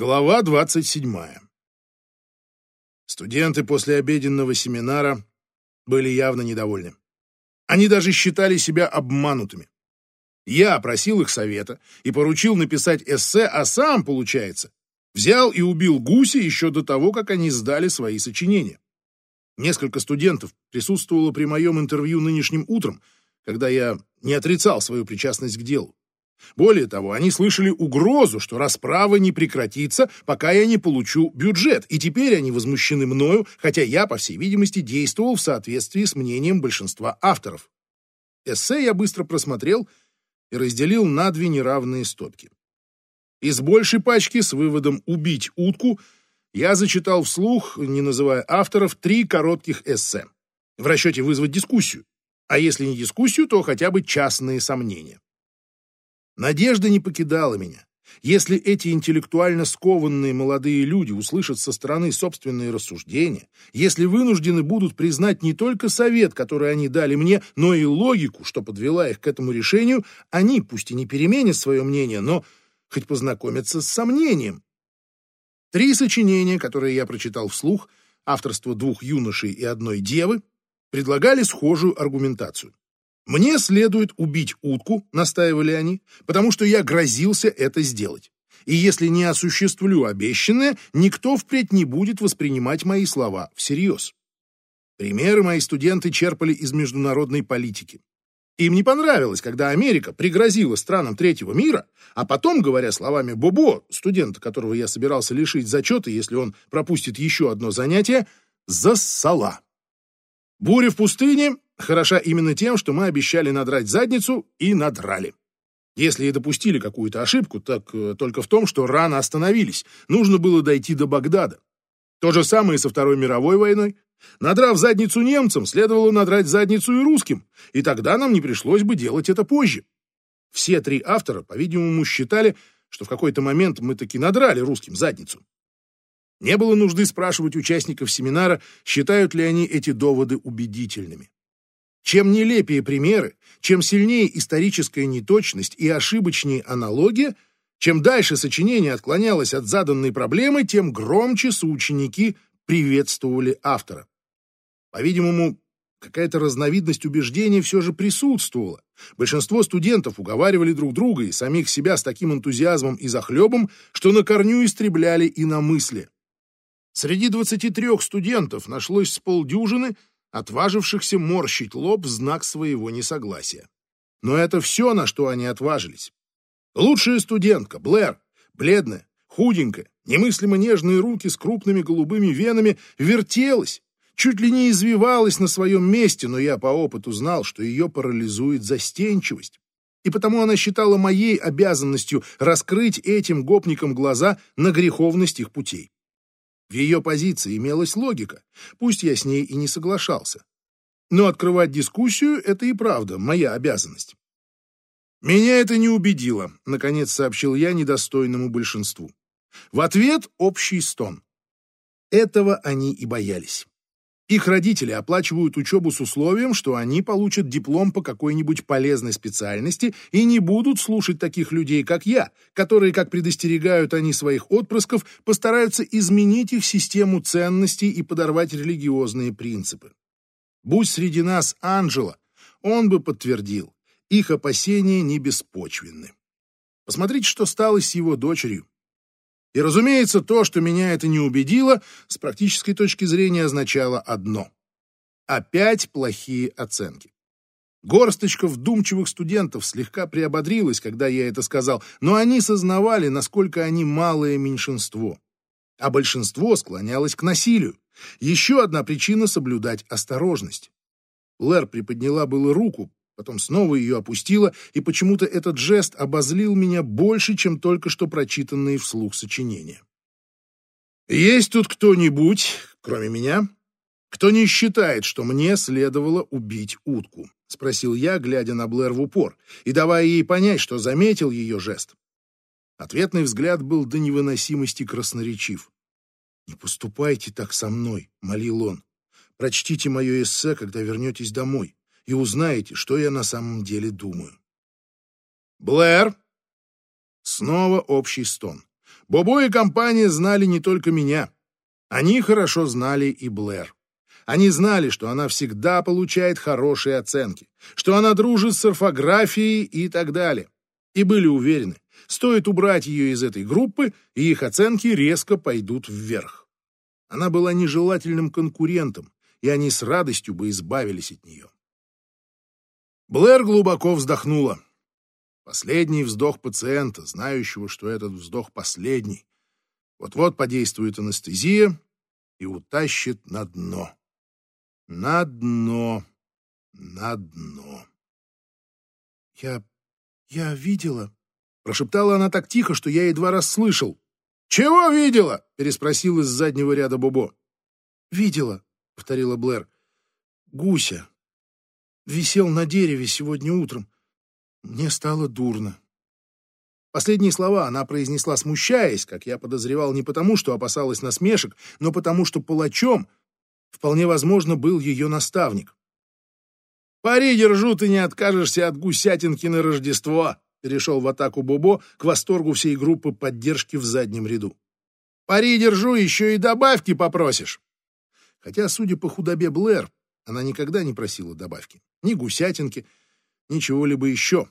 Глава 27. Студенты после обеденного семинара были явно недовольны. Они даже считали себя обманутыми. Я просил их совета и поручил написать эссе, а сам, получается, взял и убил гуся еще до того, как они сдали свои сочинения. Несколько студентов присутствовало при моем интервью нынешним утром, когда я не отрицал свою причастность к делу. Более того, они слышали угрозу, что расправа не прекратится, пока я не получу бюджет, и теперь они возмущены мною, хотя я, по всей видимости, действовал в соответствии с мнением большинства авторов. Эссе я быстро просмотрел и разделил на две неравные стопки. Из большей пачки с выводом «убить утку» я зачитал вслух, не называя авторов, три коротких эссе в расчете вызвать дискуссию, а если не дискуссию, то хотя бы частные сомнения. Надежда не покидала меня. Если эти интеллектуально скованные молодые люди услышат со стороны собственные рассуждения, если вынуждены будут признать не только совет, который они дали мне, но и логику, что подвела их к этому решению, они, пусть и не переменят свое мнение, но хоть познакомятся с сомнением. Три сочинения, которые я прочитал вслух, авторство двух юношей и одной девы, предлагали схожую аргументацию. «Мне следует убить утку», — настаивали они, «потому что я грозился это сделать. И если не осуществлю обещанное, никто впредь не будет воспринимать мои слова всерьез». Примеры мои студенты черпали из международной политики. Им не понравилось, когда Америка пригрозила странам третьего мира, а потом, говоря словами Бобо, студента, которого я собирался лишить зачета, если он пропустит еще одно занятие, зассала. Буря в пустыне хороша именно тем, что мы обещали надрать задницу и надрали. Если и допустили какую-то ошибку, так э, только в том, что рано остановились. Нужно было дойти до Багдада. То же самое и со Второй мировой войной. Надрав задницу немцам, следовало надрать задницу и русским, и тогда нам не пришлось бы делать это позже. Все три автора, по-видимому, считали, что в какой-то момент мы таки надрали русским задницу. Не было нужды спрашивать участников семинара, считают ли они эти доводы убедительными. Чем нелепее примеры, чем сильнее историческая неточность и ошибочнее аналогия, чем дальше сочинение отклонялось от заданной проблемы, тем громче соученики приветствовали автора. По-видимому, какая-то разновидность убеждения все же присутствовала. Большинство студентов уговаривали друг друга и самих себя с таким энтузиазмом и захлебом, что на корню истребляли и на мысли. Среди 23 студентов нашлось с полдюжины – отважившихся морщить лоб в знак своего несогласия. Но это все, на что они отважились. Лучшая студентка, Блэр, бледная, худенькая, немыслимо нежные руки с крупными голубыми венами, вертелась, чуть ли не извивалась на своем месте, но я по опыту знал, что ее парализует застенчивость. И потому она считала моей обязанностью раскрыть этим гопникам глаза на греховность их путей. В ее позиции имелась логика, пусть я с ней и не соглашался. Но открывать дискуссию — это и правда моя обязанность. «Меня это не убедило», — наконец сообщил я недостойному большинству. В ответ общий стон. Этого они и боялись. Их родители оплачивают учебу с условием, что они получат диплом по какой-нибудь полезной специальности и не будут слушать таких людей, как я, которые, как предостерегают они своих отпрысков, постараются изменить их систему ценностей и подорвать религиозные принципы. Будь среди нас Анджела, он бы подтвердил, их опасения не беспочвенны. Посмотрите, что стало с его дочерью. И, разумеется, то, что меня это не убедило, с практической точки зрения означало одно. Опять плохие оценки. Горсточка вдумчивых студентов слегка приободрилась, когда я это сказал, но они сознавали, насколько они малое меньшинство. А большинство склонялось к насилию. Еще одна причина соблюдать осторожность. Лэр приподняла было руку, потом снова ее опустила, и почему-то этот жест обозлил меня больше, чем только что прочитанные вслух сочинения. «Есть тут кто-нибудь, кроме меня, кто не считает, что мне следовало убить утку?» — спросил я, глядя на Блэр в упор, и давая ей понять, что заметил ее жест. Ответный взгляд был до невыносимости красноречив. «Не поступайте так со мной», — молил он. «Прочтите мое эссе, когда вернетесь домой и узнаете, что я на самом деле думаю. Блэр! Снова общий стон. Бобо и компания знали не только меня. Они хорошо знали и Блэр. Они знали, что она всегда получает хорошие оценки, что она дружит с орфографией и так далее. И были уверены, стоит убрать ее из этой группы, и их оценки резко пойдут вверх. Она была нежелательным конкурентом, и они с радостью бы избавились от нее. Блэр глубоко вздохнула. Последний вздох пациента, знающего, что этот вздох последний. Вот-вот подействует анестезия и утащит на дно. На дно, на дно. Я... я видела, прошептала она так тихо, что я едва расслышал. «Чего видела?» — переспросил из заднего ряда Бобо. «Видела», — повторила Блэр. «Гуся. Висел на дереве сегодня утром. Мне стало дурно». Последние слова она произнесла, смущаясь, как я подозревал, не потому, что опасалась насмешек, но потому, что палачом — вполне возможно, был ее наставник. «Пари держу, ты не откажешься от гусятинки на Рождество!» перешел в атаку Бобо к восторгу всей группы поддержки в заднем ряду. «Пари держу, еще и добавки попросишь!» Хотя, судя по худобе Блэр, она никогда не просила добавки. Ни гусятинки, ни чего-либо еще.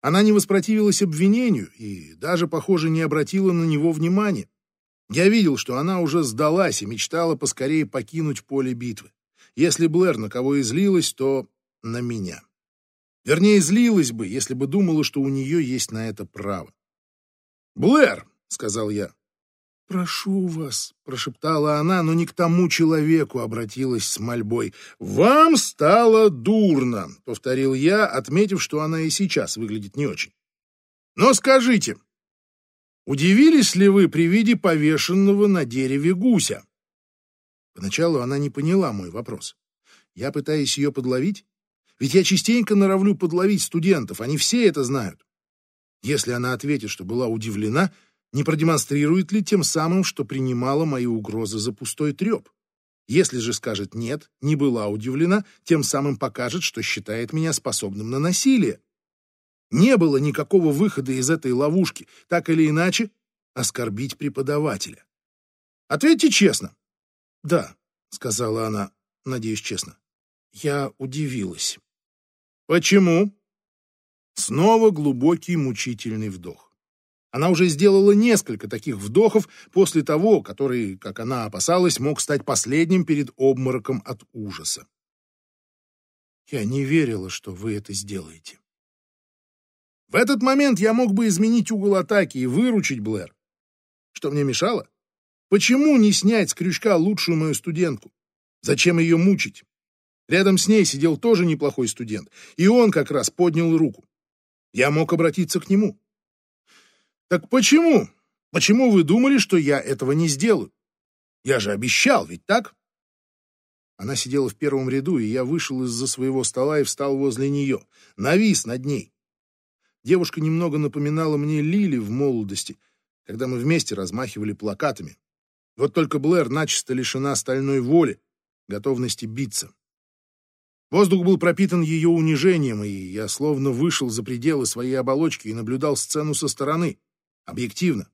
Она не воспротивилась обвинению и даже, похоже, не обратила на него внимания. Я видел, что она уже сдалась и мечтала поскорее покинуть поле битвы. Если Блэр на кого и злилась, то на меня. Вернее, злилась бы, если бы думала, что у нее есть на это право. «Блэр!» — сказал я. «Прошу вас», — прошептала она, но не к тому человеку обратилась с мольбой. «Вам стало дурно», — повторил я, отметив, что она и сейчас выглядит не очень. «Но скажите, Удивились ли вы при виде повешенного на дереве гуся? Поначалу она не поняла мой вопрос. Я пытаюсь ее подловить? Ведь я частенько норовлю подловить студентов, они все это знают. Если она ответит, что была удивлена, не продемонстрирует ли тем самым, что принимала мои угрозы за пустой треп? Если же скажет «нет», не была удивлена, тем самым покажет, что считает меня способным на насилие. Не было никакого выхода из этой ловушки, так или иначе, оскорбить преподавателя. Ответьте честно. Да, сказала она, надеюсь, честно. Я удивилась. Почему? Снова глубокий мучительный вдох. Она уже сделала несколько таких вдохов после того, который, как она опасалась, мог стать последним перед обмороком от ужаса. Я не верила, что вы это сделаете. В этот момент я мог бы изменить угол атаки и выручить Блэр. Что мне мешало? Почему не снять с крючка лучшую мою студентку? Зачем ее мучить? Рядом с ней сидел тоже неплохой студент, и он как раз поднял руку. Я мог обратиться к нему. Так почему? Почему вы думали, что я этого не сделаю? Я же обещал, ведь так? Она сидела в первом ряду, и я вышел из-за своего стола и встал возле нее, навис над ней. Девушка немного напоминала мне Лили в молодости, когда мы вместе размахивали плакатами. Вот только Блэр начисто лишена стальной воли, готовности биться. Воздух был пропитан ее унижением, и я словно вышел за пределы своей оболочки и наблюдал сцену со стороны, объективно.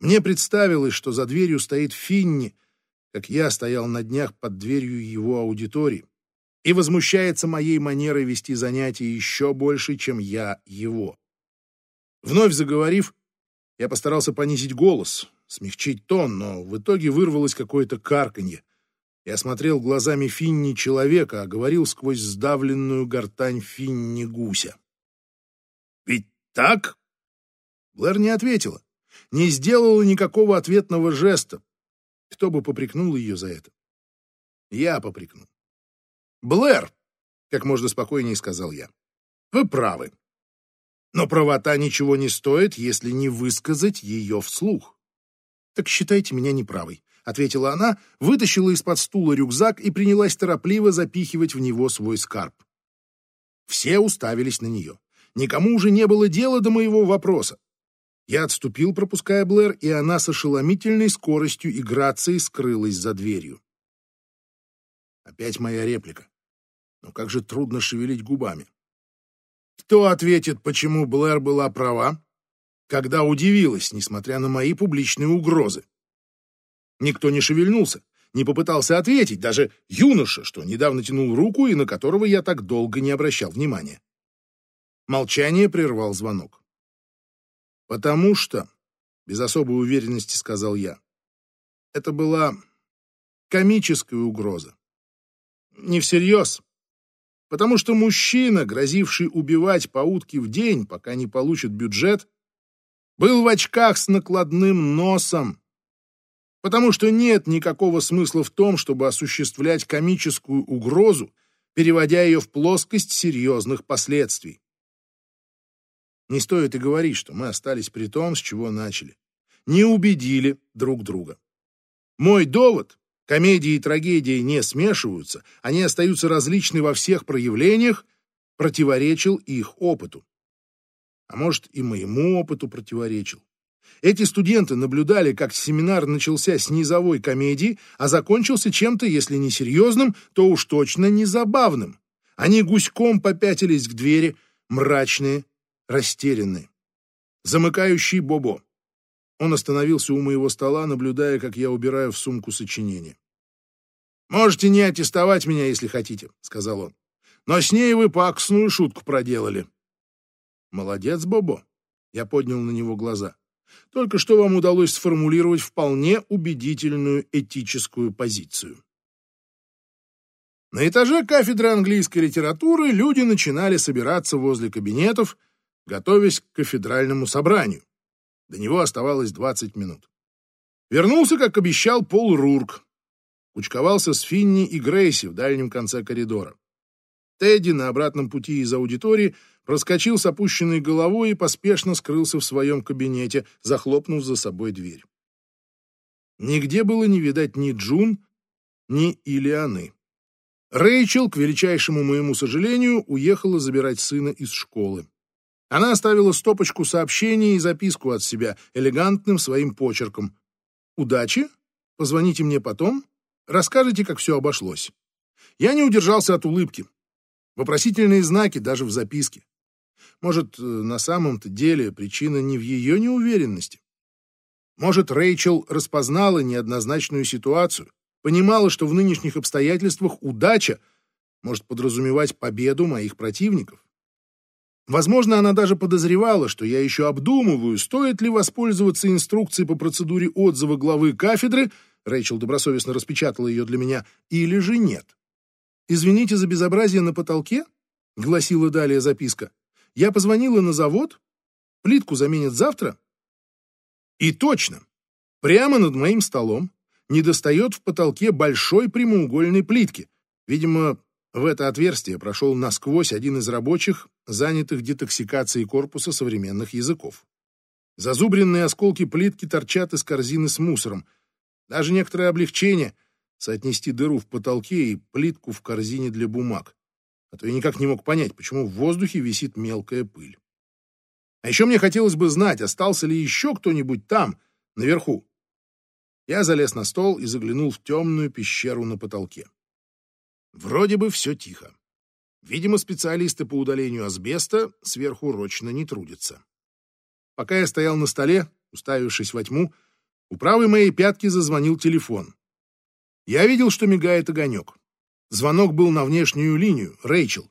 Мне представилось, что за дверью стоит Финни, как я стоял на днях под дверью его аудитории и возмущается моей манерой вести занятия еще больше, чем я его. Вновь заговорив, я постарался понизить голос, смягчить тон, но в итоге вырвалось какое-то карканье. Я смотрел глазами Финни человека, а говорил сквозь сдавленную гортань Финни гуся. «Ведь так?» Блэр не ответила, не сделала никакого ответного жеста. Кто бы попрекнул ее за это? Я попрекнул. Блэр, как можно спокойнее сказал я, вы правы. Но правота ничего не стоит, если не высказать ее вслух. Так считайте меня неправой, ответила она, вытащила из-под стула рюкзак и принялась торопливо запихивать в него свой скарб. Все уставились на нее. Никому уже не было дела до моего вопроса. Я отступил, пропуская Блэр, и она с ошеломительной скоростью и грацией скрылась за дверью. Опять моя реплика. Но как же трудно шевелить губами. Кто ответит, почему Блэр была права? когда удивилась, несмотря на мои публичные угрозы. Никто не шевельнулся, не попытался ответить, даже юноша, что недавно тянул руку и на которого я так долго не обращал внимания. Молчание прервал звонок. «Потому что», — без особой уверенности сказал я, — это была комическая угроза. Не всерьез, потому что мужчина, грозивший убивать по утке в день, пока не получит бюджет, был в очках с накладным носом, потому что нет никакого смысла в том, чтобы осуществлять комическую угрозу, переводя ее в плоскость серьезных последствий. Не стоит и говорить, что мы остались при том, с чего начали. Не убедили друг друга. Мой довод — комедии и трагедии не смешиваются, они остаются различны во всех проявлениях, противоречил их опыту. А может, и моему опыту противоречил. Эти студенты наблюдали, как семинар начался с низовой комедии, а закончился чем-то, если не серьезным, то уж точно не забавным. Они гуськом попятились к двери, мрачные, растерянный. Замыкающий Бобо. Он остановился у моего стола, наблюдая, как я убираю в сумку сочинение. «Можете не аттестовать меня, если хотите», — сказал он. «Но с ней вы паксную шутку проделали». «Молодец, Бобо», — я поднял на него глаза. «Только что вам удалось сформулировать вполне убедительную этическую позицию». На этаже кафедры английской литературы люди начинали собираться возле кабинетов, готовясь к кафедральному собранию. До него оставалось 20 минут. Вернулся, как обещал, Пол Рурк. Кучковался с Финни и Грейси в дальнем конце коридора. Тедди на обратном пути из аудитории проскочил с опущенной головой и поспешно скрылся в своем кабинете, захлопнув за собой дверь. Нигде было не видать ни Джун, ни Илианы. Рэйчел, к величайшему моему сожалению, уехала забирать сына из школы. Она оставила стопочку сообщений и записку от себя элегантным своим почерком. «Удачи. Позвоните мне потом. Расскажите, как все обошлось». Я не удержался от улыбки. Вопросительные знаки даже в записке. Может, э, на самом-то деле причина не в ее неуверенности. Может, Рэйчел распознала неоднозначную ситуацию, понимала, что в нынешних обстоятельствах удача может подразумевать победу моих противников. Возможно, она даже подозревала, что я еще обдумываю, стоит ли воспользоваться инструкцией по процедуре отзыва главы кафедры, Рэйчел добросовестно распечатала ее для меня, или же нет. «Извините за безобразие на потолке», — гласила далее записка. «Я позвонила на завод, плитку заменят завтра». И точно, прямо над моим столом недостает в потолке большой прямоугольной плитки, видимо, в это отверстие прошел насквозь один из рабочих, занятых детоксикацией корпуса современных языков. Зазубренные осколки плитки торчат из корзины с мусором. Даже некоторое облегчение — соотнести дыру в потолке и плитку в корзине для бумаг. А то я никак не мог понять, почему в воздухе висит мелкая пыль. А еще мне хотелось бы знать, остался ли еще кто-нибудь там, наверху. Я залез на стол и заглянул в темную пещеру на потолке. Вроде бы все тихо. Видимо, специалисты по удалению асбеста сверхурочно не трудятся. Пока я стоял на столе, уставившись во тьму, у правой моей пятки зазвонил телефон. Я видел, что мигает огонек. Звонок был на внешнюю линию, Рэйчел,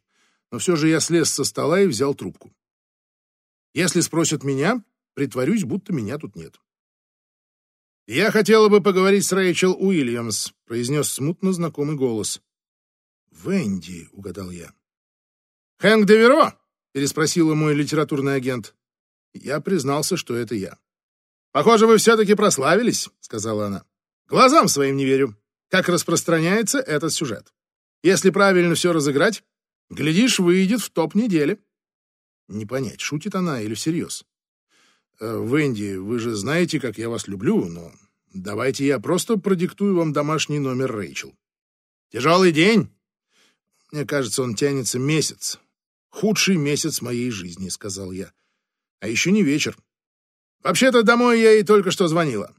но все же я слез со стола и взял трубку. Если спросят меня, притворюсь, будто меня тут нет. «Я хотела бы поговорить с Рэйчел Уильямс», — произнес смутно знакомый голос. «Венди», — угадал я. «Хэнк Деверо?» — переспросила мой литературный агент. Я признался, что это я. «Похоже, вы все-таки прославились», — сказала она. «Глазам своим не верю. Как распространяется этот сюжет. Если правильно все разыграть, глядишь, выйдет в топ недели». Не понять, шутит она или всерьез. «Э, «Венди, вы же знаете, как я вас люблю, но давайте я просто продиктую вам домашний номер Рэйчел». «Тяжелый день?» Мне кажется, он тянется месяц. Худший месяц моей жизни, сказал я. А еще не вечер. Вообще-то домой я ей только что звонила.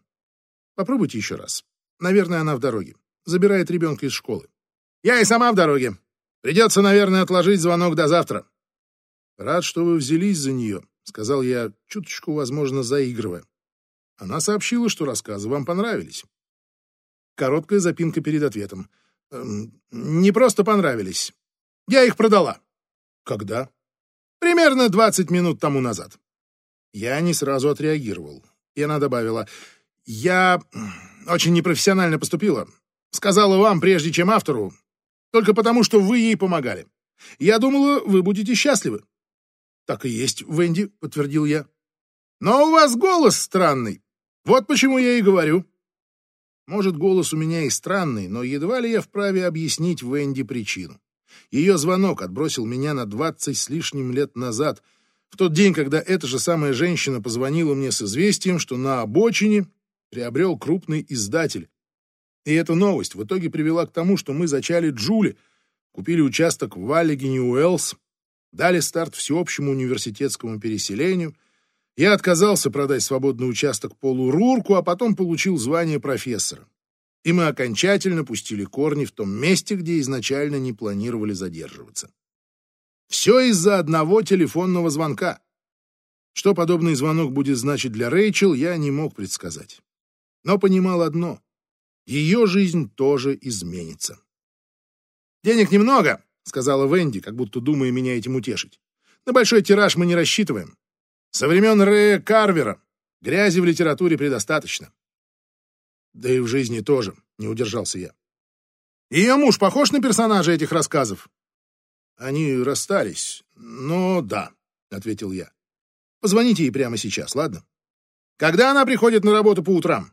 Попробуйте еще раз. Наверное, она в дороге. Забирает ребенка из школы. Я и сама в дороге. Придется, наверное, отложить звонок до завтра. Рад, что вы взялись за нее, — сказал я, чуточку, возможно, заигрывая. Она сообщила, что рассказы вам понравились. Короткая запинка перед ответом. Эм, «Не просто понравились. Я их продала». «Когда?» «Примерно 20 минут тому назад». Я не сразу отреагировал. И она добавила, «Я очень непрофессионально поступила. Сказала вам, прежде чем автору, только потому, что вы ей помогали. Я думала, вы будете счастливы». «Так и есть, Венди», — подтвердил я. «Но у вас голос странный. Вот почему я и говорю». Может, голос у меня и странный, но едва ли я вправе объяснить Венди причину. Ее звонок отбросил меня на двадцать с лишним лет назад, в тот день, когда эта же самая женщина позвонила мне с известием, что на обочине приобрел крупный издатель. И эта новость в итоге привела к тому, что мы зачали Джули, купили участок в Валлигене Уэллс, дали старт всеобщему университетскому переселению — я отказался продать свободный участок Полу Рурку, а потом получил звание профессора. И мы окончательно пустили корни в том месте, где изначально не планировали задерживаться. Все из-за одного телефонного звонка. Что подобный звонок будет значить для Рэйчел, я не мог предсказать. Но понимал одно — ее жизнь тоже изменится. «Денег немного», — сказала Венди, как будто думая меня этим утешить. «На большой тираж мы не рассчитываем. Со времен Рэя Карвера грязи в литературе предостаточно. Да и в жизни тоже, не удержался я. Ее муж похож на персонажа этих рассказов? Они расстались, но да, ответил я. Позвоните ей прямо сейчас, ладно? Когда она приходит на работу по утрам?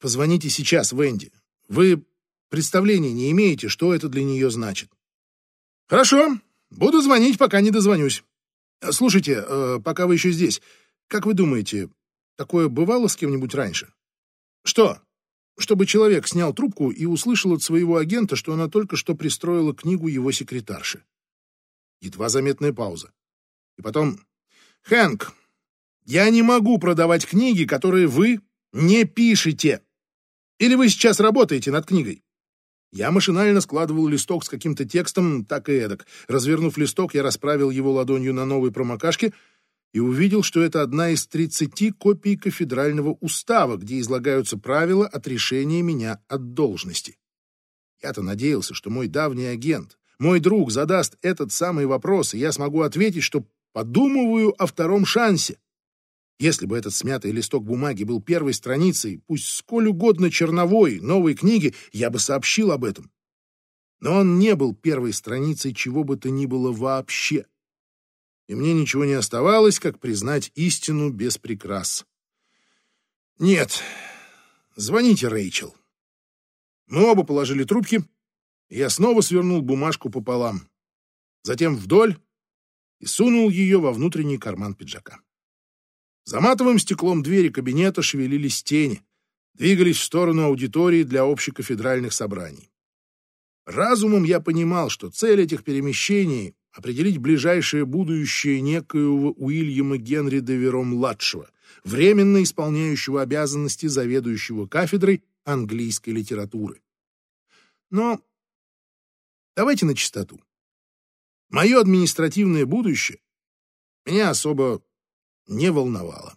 Позвоните сейчас, Венди. Вы представления не имеете, что это для нее значит. Хорошо, буду звонить, пока не дозвонюсь. Слушайте, э, пока вы еще здесь, как вы думаете, такое бывало с кем-нибудь раньше? Что? Чтобы человек снял трубку и услышал от своего агента, что она только что пристроила книгу его секретарши. Едва заметная пауза. И потом, Хэнк, я не могу продавать книги, которые вы не пишете. Или вы сейчас работаете над книгой? Я машинально складывал листок с каким-то текстом, так и эдак. Развернув листок, я расправил его ладонью на новой промокашке и увидел, что это одна из тридцати копий кафедрального устава, где излагаются правила отрешения меня от должности. Я-то надеялся, что мой давний агент, мой друг задаст этот самый вопрос, и я смогу ответить, что подумываю о втором шансе. Если бы этот смятый листок бумаги был первой страницей, пусть сколь угодно черновой, новой книги, я бы сообщил об этом. Но он не был первой страницей чего бы то ни было вообще. И мне ничего не оставалось, как признать истину без прикрас. Нет, звоните Рэйчел. Мы оба положили трубки, и я снова свернул бумажку пополам, затем вдоль и сунул ее во внутренний карман пиджака. За матовым стеклом двери кабинета шевелились тени, двигались в сторону аудитории для общекафедральных собраний. Разумом я понимал, что цель этих перемещений — определить ближайшее будущее некоего Уильяма Генри де Веро-младшего, временно исполняющего обязанности заведующего кафедрой английской литературы. Но давайте на чистоту. Мое административное будущее меня особо не волновало.